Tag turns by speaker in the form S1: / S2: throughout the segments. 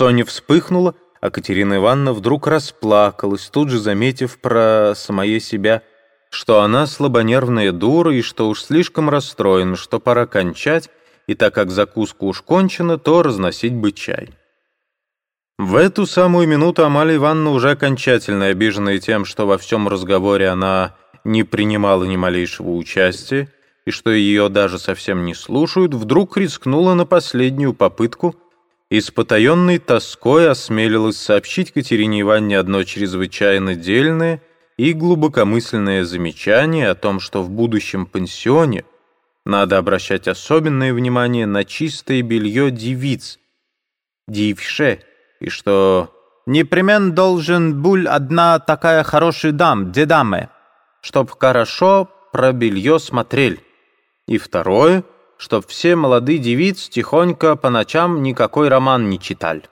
S1: Соня вспыхнула, а Катерина Ивановна вдруг расплакалась, тут же заметив про самое себя, что она слабонервная дура и что уж слишком расстроена, что пора кончать, и так как закуска уж кончена, то разносить бы чай. В эту самую минуту Амалия Ивановна, уже окончательно обиженная тем, что во всем разговоре она не принимала ни малейшего участия, и что ее даже совсем не слушают, вдруг рискнула на последнюю попытку и с потаенной тоской осмелилась сообщить Катерине Ивановне одно чрезвычайно дельное и глубокомысленное замечание о том, что в будущем пансионе надо обращать особенное внимание на чистое белье девиц, дивше, и что непременно должен был одна такая хорошая дам, дедаме, чтоб хорошо про белье смотрели. И второе, чтоб все молодые девицы тихонько по ночам никакой роман не читали.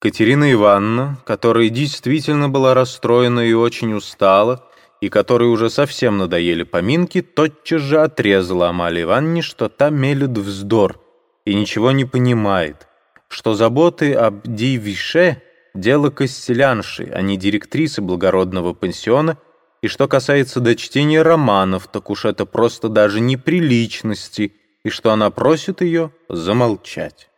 S1: Катерина Ивановна, которая действительно была расстроена и очень устала, и которой уже совсем надоели поминки, тотчас же отрезала Амалии Ивановне, что та мелет вздор и ничего не понимает, что заботы об Дивише — дело костелянши, а не директрисы благородного пансиона, и что касается до чтения романов, так уж это просто даже неприличности, и что она просит ее замолчать.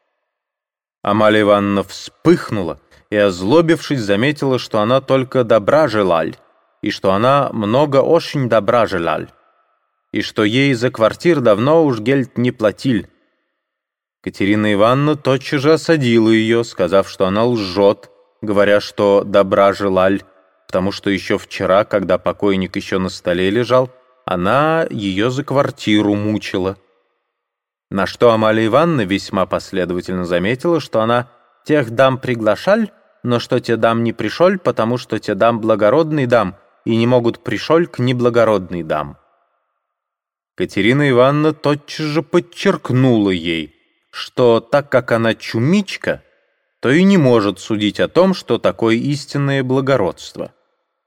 S1: Амалия Ивановна вспыхнула и, озлобившись, заметила, что она только добра желаль, и что она много очень добра желаль, и что ей за квартир давно уж гельд не платил. Катерина Ивановна тотчас же осадила ее, сказав, что она лжет, говоря, что добра желаль, потому что еще вчера, когда покойник еще на столе лежал, она ее за квартиру мучила. На что Амалия Ивановна весьма последовательно заметила, что она тех дам приглашаль, но что те дам не пришел, потому что те дам благородный дам и не могут пришел к неблагородный дам. Катерина Ивановна тотчас же подчеркнула ей, что так как она чумичка, то и не может судить о том, что такое истинное благородство.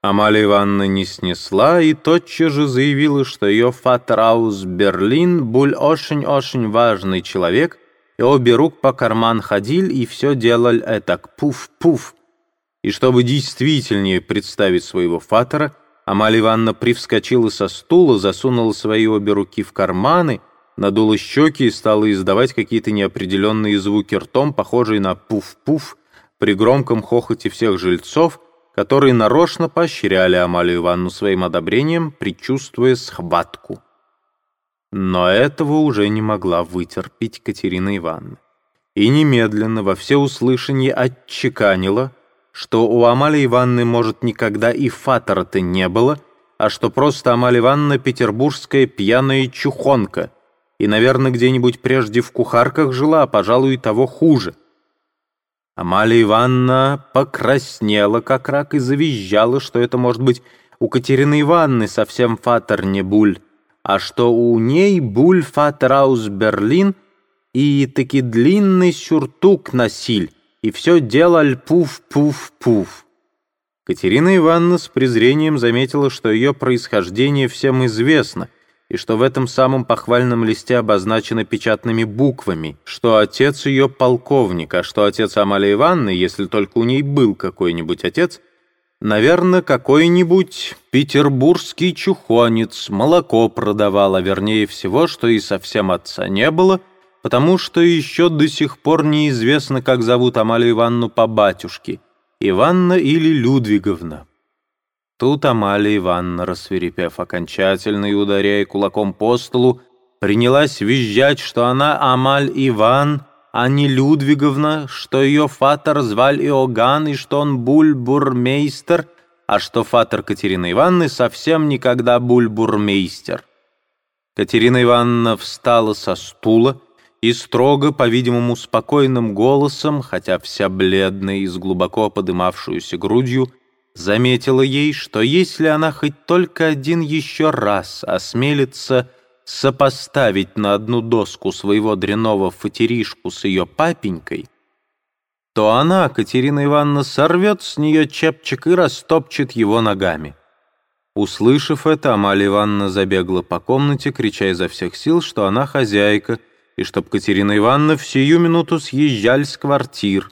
S1: Амалия Ивановна не снесла и тотчас же заявила, что ее фатраус Берлин был очень-очень важный человек, и обе рук по карман ходил и все делал этак пуф-пуф. И чтобы действительнее представить своего фатера, Амалия Ивановна привскочила со стула, засунула свои обе руки в карманы, надула щеки и стала издавать какие-то неопределенные звуки ртом, похожие на пуф-пуф, при громком хохоте всех жильцов — которые нарочно поощряли Амалию Ивановну своим одобрением, предчувствуя схватку. Но этого уже не могла вытерпеть Катерина Ивановна. И немедленно во всеуслышание отчеканила, что у Амалии Ивановны, может, никогда и фатора-то не было, а что просто Амалия Ивановна петербургская пьяная чухонка, и, наверное, где-нибудь прежде в кухарках жила, а, пожалуй, того хуже — Амалия Ивановна покраснела, как рак, и завизжала, что это, может быть, у Катерины Ивановны совсем фатер не буль, а что у ней буль фатер аус Берлин и таки длинный сюртук носиль, и все делал пуф-пуф-пуф. Катерина Ивановна с презрением заметила, что ее происхождение всем известно — и что в этом самом похвальном листе обозначено печатными буквами, что отец ее полковник, а что отец Амалии Ивановны, если только у ней был какой-нибудь отец, наверное, какой-нибудь петербургский чухонец молоко продавал, а вернее всего, что и совсем отца не было, потому что еще до сих пор неизвестно, как зовут Амалию Ивановну по батюшке, Иванна или Людвиговна. Тут Амалия Ивановна, рассверепев окончательно и ударяя кулаком по столу, принялась визжать, что она Амаль Иван, а не Людвиговна, что ее фатер звали Иоганн и что он бульбурмейстер, а что фатер Катерины Ивановны совсем никогда бульбурмейстер. Катерина Ивановна встала со стула и строго, по-видимому, спокойным голосом, хотя вся бледная и с глубоко подымавшуюся грудью, заметила ей, что если она хоть только один еще раз осмелится сопоставить на одну доску своего дряного фатеришку с ее папенькой, то она, Катерина Ивановна, сорвет с нее чепчик и растопчет его ногами. Услышав это, Амалия Ивановна забегла по комнате, крича изо всех сил, что она хозяйка, и чтоб Катерина Ивановна в сию минуту съезжали с квартир.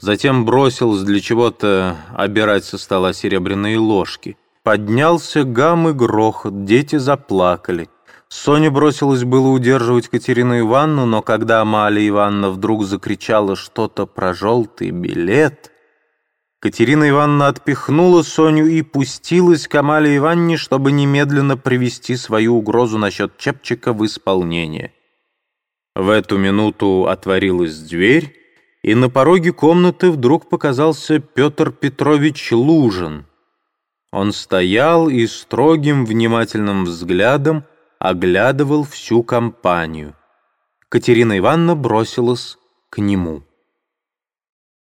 S1: Затем бросилась для чего-то обирать со стола серебряные ложки. Поднялся гам и грохот, дети заплакали. Соня бросилась было удерживать Катерину Ивановну, но когда Амалия Ивановна вдруг закричала что-то про желтый билет, Катерина Ивановна отпихнула Соню и пустилась к Амалии Ивановне, чтобы немедленно привести свою угрозу насчет Чепчика в исполнение. В эту минуту отворилась дверь, и на пороге комнаты вдруг показался Петр Петрович Лужин. Он стоял и строгим внимательным взглядом оглядывал всю компанию. Катерина Ивановна бросилась к нему.